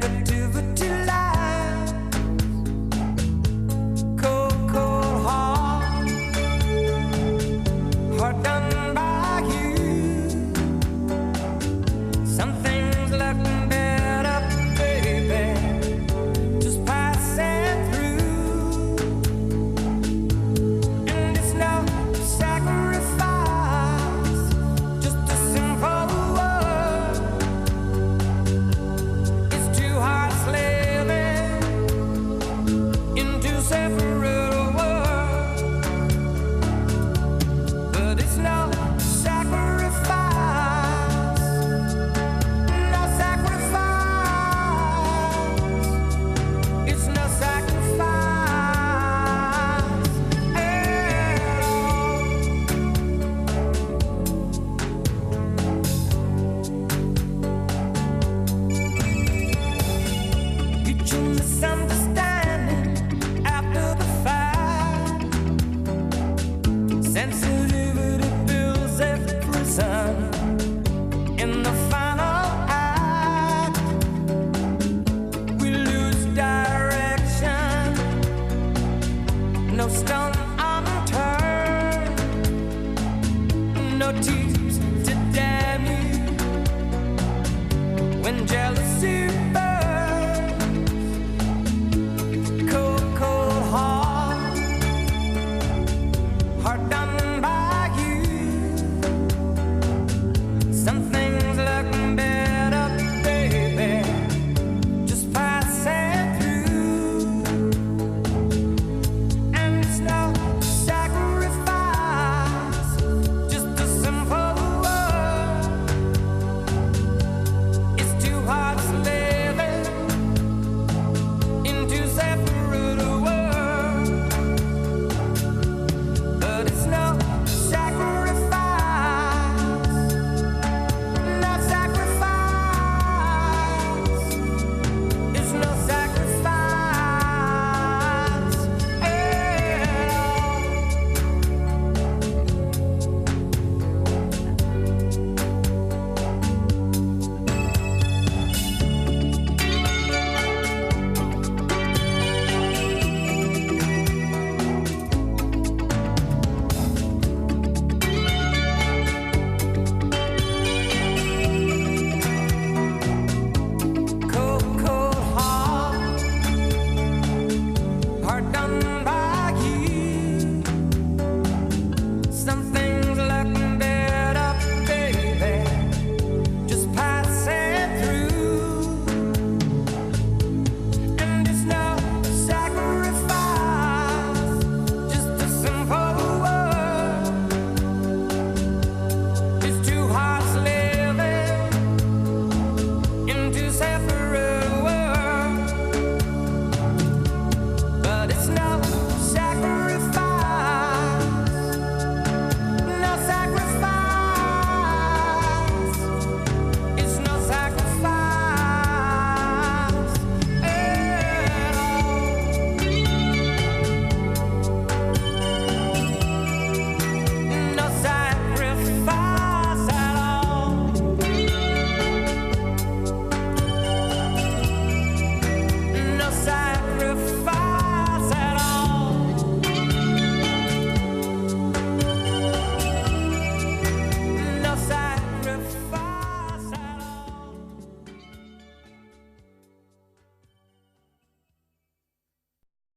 baby. your teeth to damn you when jealous.